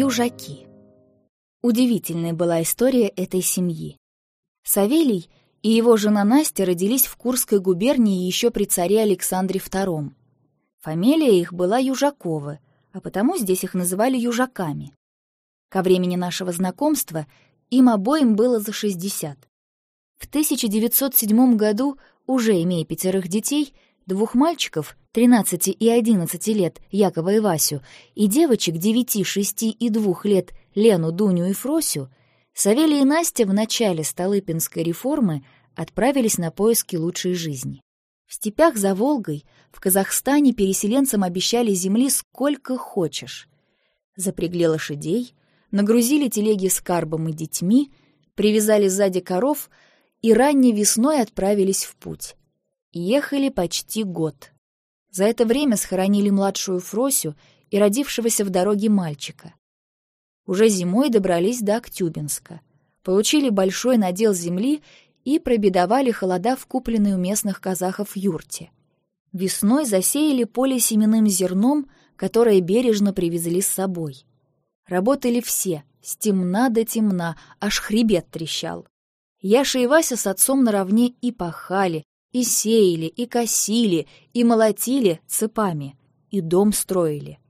Южаки. Удивительная была история этой семьи. Савелий и его жена Настя родились в Курской губернии еще при царе Александре II. Фамилия их была Южакова, а потому здесь их называли южаками. Ко времени нашего знакомства им обоим было за 60. В 1907 году, уже имея пятерых детей, двух мальчиков, 13 и 11 лет, Якова и Васю, и девочек 9, 6 и 2 лет, Лену, Дуню и Фросю, Савелий и Настя в начале Столыпинской реформы отправились на поиски лучшей жизни. В степях за Волгой, в Казахстане переселенцам обещали земли сколько хочешь. Запрягли лошадей, нагрузили телеги с карбом и детьми, привязали сзади коров и ранней весной отправились в путь. Ехали почти год. За это время схоронили младшую Фросю и родившегося в дороге мальчика. Уже зимой добрались до Актюбинска, получили большой надел земли и пробедовали холода в купленной у местных казахов юрте. Весной засеяли поле семенным зерном, которое бережно привезли с собой. Работали все, с темна до темна, аж хребет трещал. Яша и Вася с отцом наравне и пахали, и сеяли, и косили, и молотили цепами, и дом строили.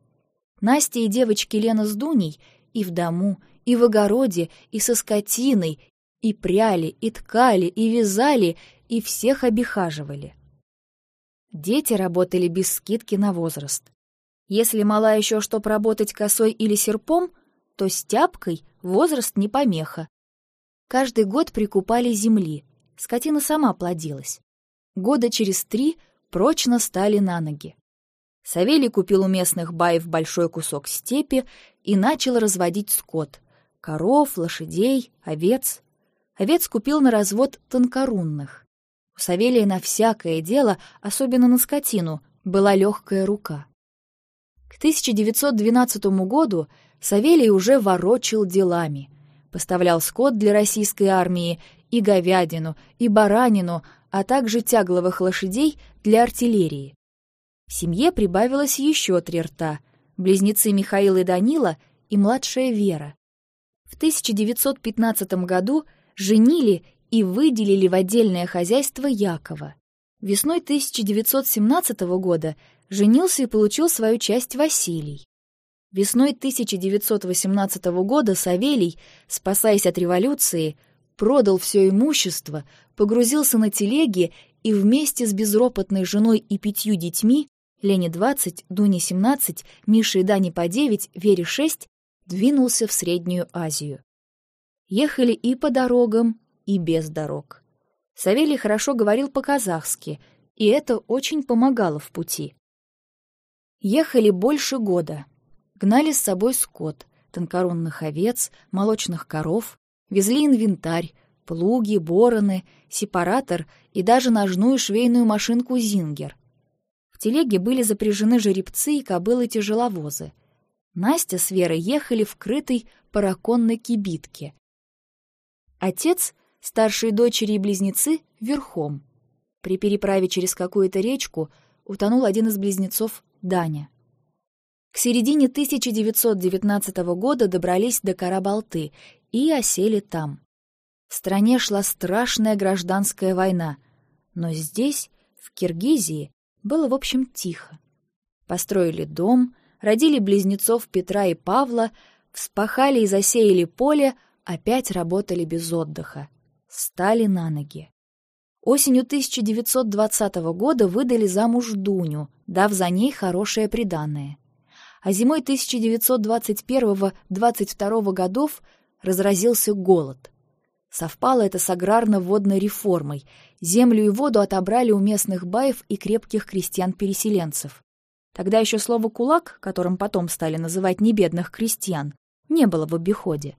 Настя и девочки Лена с Дуней и в дому, и в огороде, и со скотиной, и пряли, и ткали, и вязали, и всех обихаживали. Дети работали без скидки на возраст. Если мала еще что поработать косой или серпом, то с тяпкой возраст не помеха. Каждый год прикупали земли, скотина сама плодилась. Года через три прочно стали на ноги. Савелий купил у местных баев большой кусок степи и начал разводить скот — коров, лошадей, овец. Овец купил на развод тонкорунных. У Савелия на всякое дело, особенно на скотину, была легкая рука. К 1912 году Савелий уже ворочил делами. Поставлял скот для российской армии и говядину, и баранину, а также тягловых лошадей для артиллерии. В семье прибавилось еще три рта — близнецы Михаил и Данила и младшая Вера. В 1915 году женили и выделили в отдельное хозяйство Якова. Весной 1917 года женился и получил свою часть Василий. Весной 1918 года Савелий, спасаясь от революции, продал все имущество, погрузился на телеги и вместе с безропотной женой и пятью детьми, Лене 20, Дуне 17, Мише и Дане по 9, Вере 6, двинулся в Среднюю Азию. Ехали и по дорогам, и без дорог. Савелий хорошо говорил по-казахски, и это очень помогало в пути. Ехали больше года. Гнали с собой скот, тонкорунных овец, молочных коров, везли инвентарь, плуги, бороны, сепаратор и даже ножную швейную машинку «Зингер». В телеге были запряжены жеребцы и кобылы-тяжеловозы. Настя с Верой ехали в крытой параконной кибитке. Отец Старшие дочери и близнецы — верхом. При переправе через какую-то речку утонул один из близнецов — Даня. К середине 1919 года добрались до Карабалты и осели там. В стране шла страшная гражданская война, но здесь, в Киргизии, было в общем тихо. Построили дом, родили близнецов Петра и Павла, вспахали и засеяли поле, опять работали без отдыха стали на ноги. Осенью 1920 года выдали замуж Дуню, дав за ней хорошее приданное. А зимой 1921-22 годов разразился голод. Совпало это с аграрно-водной реформой. Землю и воду отобрали у местных баев и крепких крестьян-переселенцев. Тогда еще слово «кулак», которым потом стали называть небедных крестьян, не было в обиходе.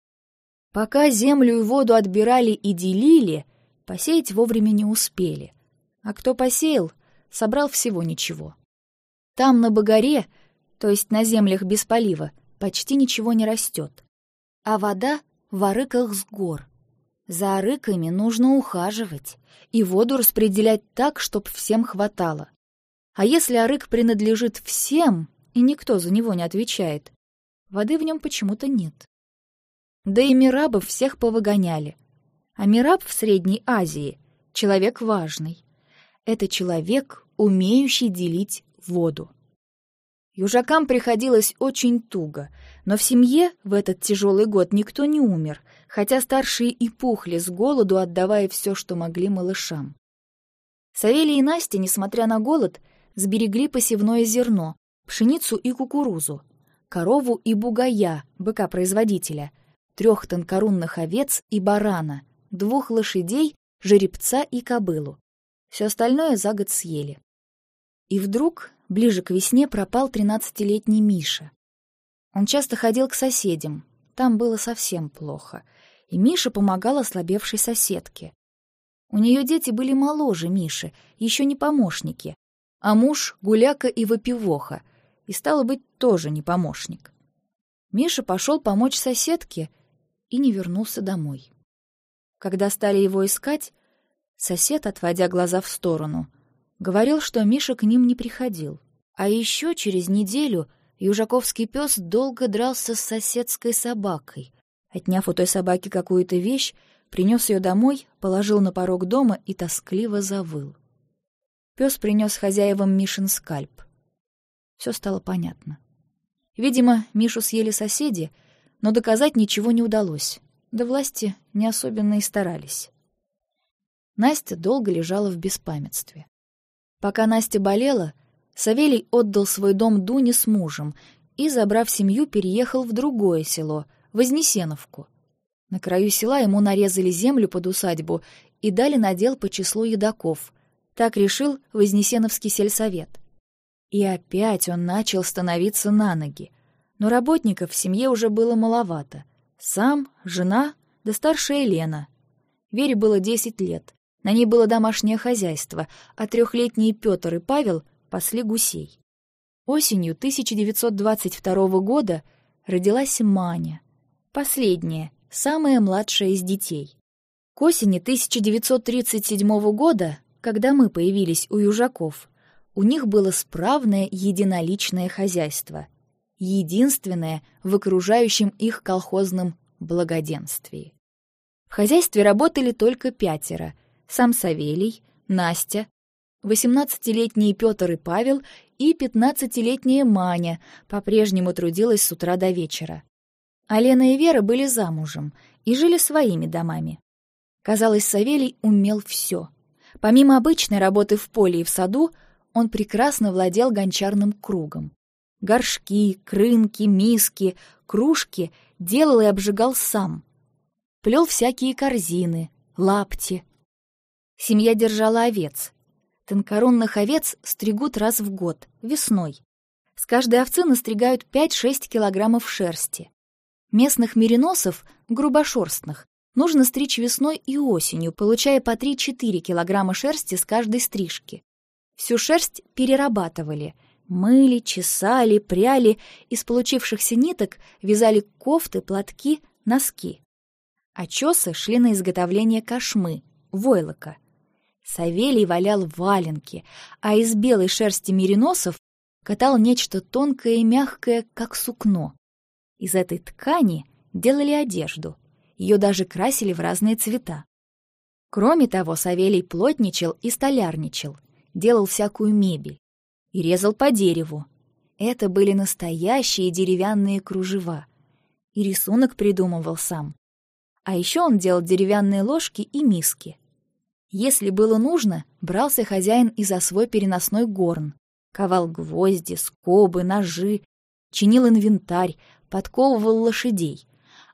Пока землю и воду отбирали и делили, посеять вовремя не успели. А кто посеял, собрал всего ничего. Там, на Багаре, то есть на землях без полива, почти ничего не растет. А вода в арыках с гор. За арыками нужно ухаживать и воду распределять так, чтоб всем хватало. А если арык принадлежит всем, и никто за него не отвечает, Воды в нем почему-то нет. Да и мирабов всех повыгоняли. А мираб в Средней Азии — человек важный. Это человек, умеющий делить воду. Южакам приходилось очень туго, но в семье в этот тяжелый год никто не умер, хотя старшие и пухли с голоду, отдавая все, что могли малышам. Савелий и Настя, несмотря на голод, сберегли посевное зерно, пшеницу и кукурузу, корову и бугая, быка-производителя, трех тонкорунных овец и барана, двух лошадей, жеребца и кобылу. Все остальное за год съели. И вдруг, ближе к весне, пропал тринадцатилетний Миша. Он часто ходил к соседям, там было совсем плохо, и Миша помогал ослабевшей соседке. У нее дети были моложе Миши, еще не помощники, а муж — гуляка и выпивоха, и, стало быть, тоже не помощник. Миша пошел помочь соседке и не вернулся домой. Когда стали его искать, сосед, отводя глаза в сторону — Говорил, что Миша к ним не приходил. А еще через неделю южаковский пес долго дрался с соседской собакой. Отняв у той собаки какую-то вещь, принес ее домой, положил на порог дома и тоскливо завыл. Пес принес хозяевам Мишин скальп. Все стало понятно. Видимо, Мишу съели соседи, но доказать ничего не удалось. Да власти не особенно и старались. Настя долго лежала в беспамятстве. Пока Настя болела, Савелий отдал свой дом Дуне с мужем и, забрав семью, переехал в другое село, Вознесеновку. На краю села ему нарезали землю под усадьбу и дали надел по числу едоков. Так решил Вознесеновский сельсовет. И опять он начал становиться на ноги. Но работников в семье уже было маловато. Сам, жена, да старшая Лена. Вере было десять лет. На ней было домашнее хозяйство, а трехлетние Петр и Павел пасли гусей. Осенью 1922 года родилась Маня, последняя, самая младшая из детей. К осени 1937 года, когда мы появились у южаков, у них было справное единоличное хозяйство, единственное в окружающем их колхозном благоденствии. В хозяйстве работали только пятеро — сам Савелий, Настя, 18-летний Петр и Павел и 15-летняя Маня по-прежнему трудилась с утра до вечера. А Лена и Вера были замужем и жили своими домами. Казалось, Савелий умел все. Помимо обычной работы в поле и в саду, он прекрасно владел гончарным кругом. Горшки, крынки, миски, кружки делал и обжигал сам. Плел всякие корзины, лапти, Семья держала овец. Тонкоронных овец стригут раз в год, весной. С каждой овцы настригают 5-6 килограммов шерсти. Местных мериносов, грубошерстных, нужно стричь весной и осенью, получая по 3-4 килограмма шерсти с каждой стрижки. Всю шерсть перерабатывали, мыли, чесали, пряли, из получившихся ниток вязали кофты, платки, носки. А чесы шли на изготовление кошмы, войлока — Савелий валял валенки, а из белой шерсти мериносов катал нечто тонкое и мягкое, как сукно. Из этой ткани делали одежду, ее даже красили в разные цвета. Кроме того, Савелий плотничал и столярничал, делал всякую мебель и резал по дереву. Это были настоящие деревянные кружева. И рисунок придумывал сам. А еще он делал деревянные ложки и миски — если было нужно, брался хозяин и за свой переносной горн. Ковал гвозди, скобы, ножи, чинил инвентарь, подковывал лошадей.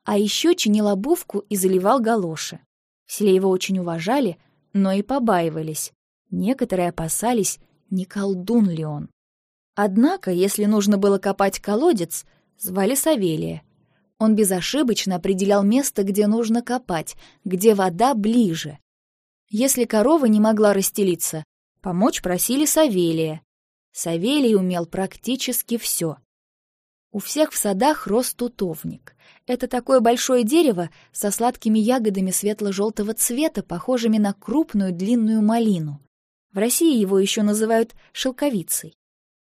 А еще чинил обувку и заливал галоши. В селе его очень уважали, но и побаивались. Некоторые опасались, не колдун ли он. Однако, если нужно было копать колодец, звали Савелия. Он безошибочно определял место, где нужно копать, где вода ближе. Если корова не могла расстелиться, помочь просили Савелия. Савелий умел практически все. У всех в садах рос тутовник. Это такое большое дерево со сладкими ягодами светло-желтого цвета, похожими на крупную длинную малину. В России его еще называют шелковицей.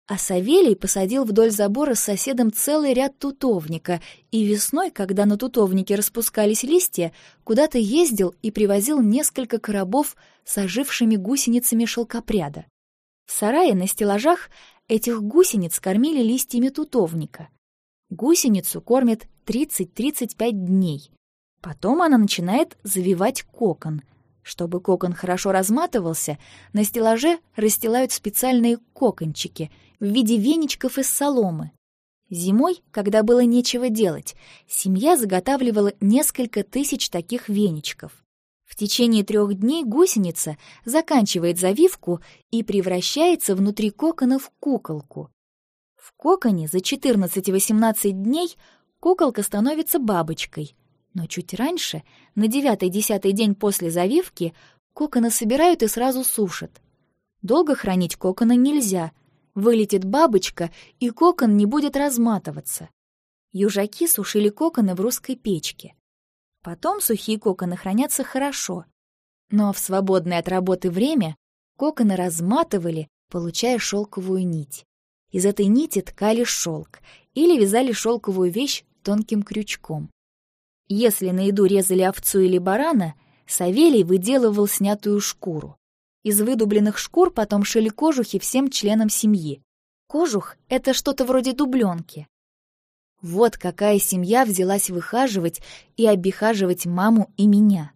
А Савелий посадил вдоль забора с соседом целый ряд тутовника, и весной, когда на тутовнике распускались листья, куда-то ездил и привозил несколько коробов с ожившими гусеницами шелкопряда. В сарае на стеллажах этих гусениц кормили листьями тутовника. Гусеницу кормят 30-35 дней. Потом она начинает завивать кокон — чтобы кокон хорошо разматывался, на стеллаже расстилают специальные кокончики в виде веничков из соломы. Зимой, когда было нечего делать, семья заготавливала несколько тысяч таких веничков. В течение трех дней гусеница заканчивает завивку и превращается внутри кокона в куколку. В коконе за 14-18 дней куколка становится бабочкой — но чуть раньше, на девятый-десятый день после завивки, коконы собирают и сразу сушат. Долго хранить коконы нельзя. Вылетит бабочка, и кокон не будет разматываться. Южаки сушили коконы в русской печке. Потом сухие коконы хранятся хорошо. Но в свободное от работы время коконы разматывали, получая шелковую нить. Из этой нити ткали шелк или вязали шелковую вещь тонким крючком. Если на еду резали овцу или барана, Савелий выделывал снятую шкуру. Из выдубленных шкур потом шили кожухи всем членам семьи. Кожух — это что-то вроде дубленки. Вот какая семья взялась выхаживать и обихаживать маму и меня.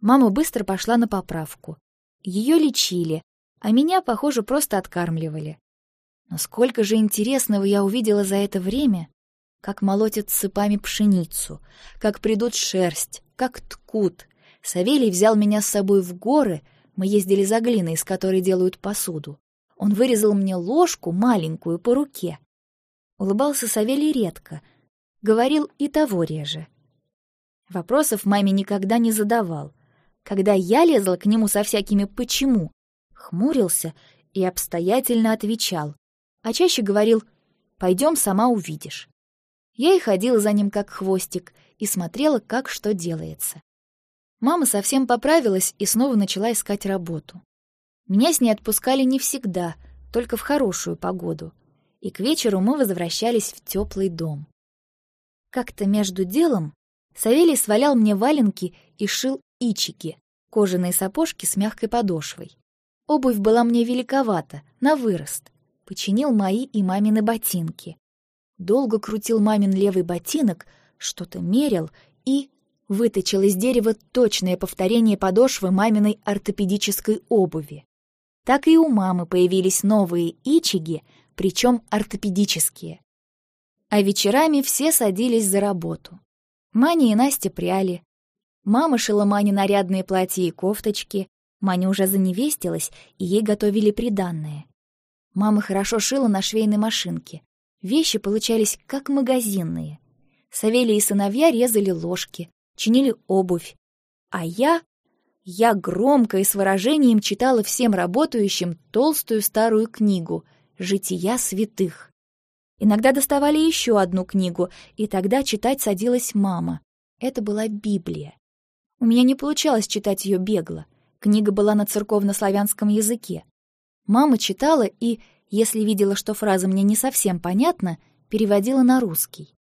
Мама быстро пошла на поправку. Ее лечили, а меня, похоже, просто откармливали. Но сколько же интересного я увидела за это время как молотят сыпами пшеницу, как придут шерсть, как ткут. Савелий взял меня с собой в горы, мы ездили за глиной, из которой делают посуду. Он вырезал мне ложку маленькую по руке. Улыбался Савелий редко, говорил и того реже. Вопросов маме никогда не задавал. Когда я лезла к нему со всякими «почему», хмурился и обстоятельно отвечал, а чаще говорил «пойдем, сама увидишь». Я и ходила за ним как хвостик и смотрела, как что делается. Мама совсем поправилась и снова начала искать работу. Меня с ней отпускали не всегда, только в хорошую погоду. И к вечеру мы возвращались в теплый дом. Как-то между делом Савелий свалял мне валенки и шил ичики, кожаные сапожки с мягкой подошвой. Обувь была мне великовата, на вырост. Починил мои и мамины ботинки долго крутил мамин левый ботинок, что-то мерил и выточил из дерева точное повторение подошвы маминой ортопедической обуви. Так и у мамы появились новые ичиги, причем ортопедические. А вечерами все садились за работу. Маня и Настя пряли. Мама шила Мане нарядные платья и кофточки. Маня уже заневестилась, и ей готовили приданное. Мама хорошо шила на швейной машинке. Вещи получались как магазинные. Савелий и сыновья резали ложки, чинили обувь. А я... Я громко и с выражением читала всем работающим толстую старую книгу «Жития святых». Иногда доставали еще одну книгу, и тогда читать садилась мама. Это была Библия. У меня не получалось читать ее бегло. Книга была на церковно-славянском языке. Мама читала и если видела, что фраза мне не совсем понятна, переводила на русский.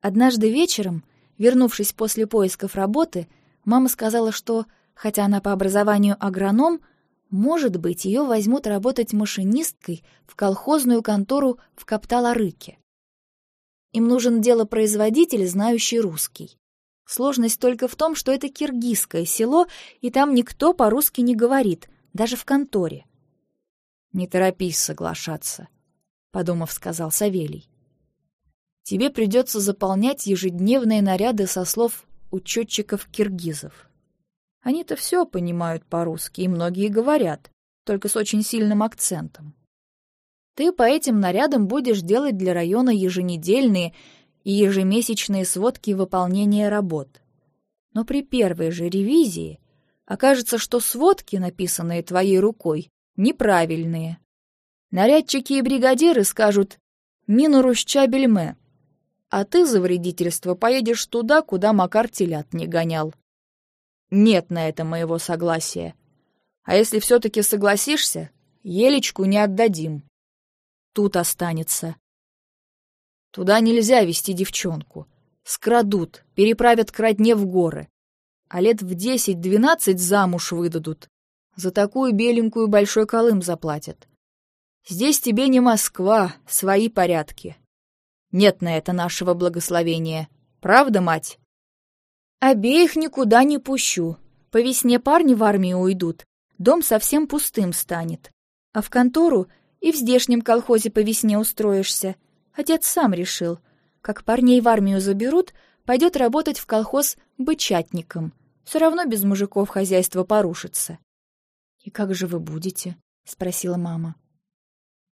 Однажды вечером, вернувшись после поисков работы, мама сказала, что, хотя она по образованию агроном, может быть, ее возьмут работать машинисткой в колхозную контору в Каптал-Арыке. Им нужен делопроизводитель, знающий русский. Сложность только в том, что это киргизское село, и там никто по-русски не говорит, даже в конторе. «Не торопись соглашаться», — подумав, сказал Савелий. «Тебе придется заполнять ежедневные наряды со слов учетчиков-киргизов. Они-то все понимают по-русски, и многие говорят, только с очень сильным акцентом. Ты по этим нарядам будешь делать для района еженедельные и ежемесячные сводки выполнения работ. Но при первой же ревизии окажется, что сводки, написанные твоей рукой, неправильные. Нарядчики и бригадиры скажут «Мину бельме», а ты за вредительство поедешь туда, куда Макар телят не гонял. Нет на это моего согласия. А если все-таки согласишься, Елечку не отдадим. тут останется. Туда нельзя вести девчонку. Скрадут, переправят к родне в горы. А лет в десять-двенадцать замуж выдадут. За такую беленькую большой колым заплатят. Здесь тебе не Москва, свои порядки. Нет на это нашего благословения. Правда, мать? Обеих никуда не пущу. По весне парни в армию уйдут. Дом совсем пустым станет. А в контору и в здешнем колхозе по весне устроишься. Отец сам решил. Как парней в армию заберут, пойдет работать в колхоз бычатником. Все равно без мужиков хозяйство порушится. «И как же вы будете?» — спросила мама.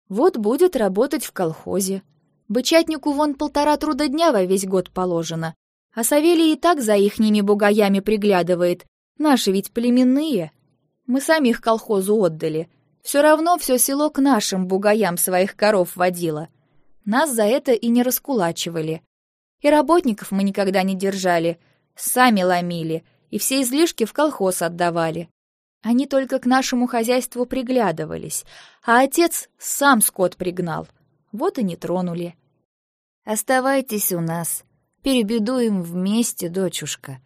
«Вот будет работать в колхозе. Бычатнику вон полтора труда дня во весь год положено. А Савелий и так за ихними бугаями приглядывает. Наши ведь племенные. Мы сами их колхозу отдали. Все равно все село к нашим бугаям своих коров водило. Нас за это и не раскулачивали. И работников мы никогда не держали. Сами ломили. И все излишки в колхоз отдавали. Они только к нашему хозяйству приглядывались, а отец сам скот пригнал. Вот и не тронули. «Оставайтесь у нас. Перебедуем вместе, дочушка».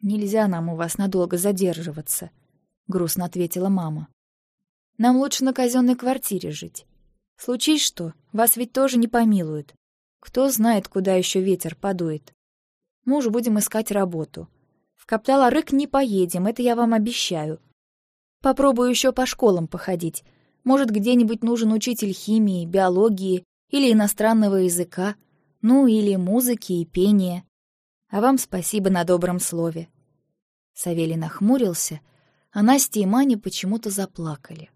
«Нельзя нам у вас надолго задерживаться», — грустно ответила мама. «Нам лучше на казенной квартире жить. Случись что, вас ведь тоже не помилуют. Кто знает, куда еще ветер подует. Мы уж будем искать работу. В Каптала-Рык не поедем, это я вам обещаю. Попробую еще по школам походить. Может, где-нибудь нужен учитель химии, биологии или иностранного языка, ну или музыки и пения. А вам спасибо на добром слове. Савелий нахмурился, а Настя и Маня почему-то заплакали.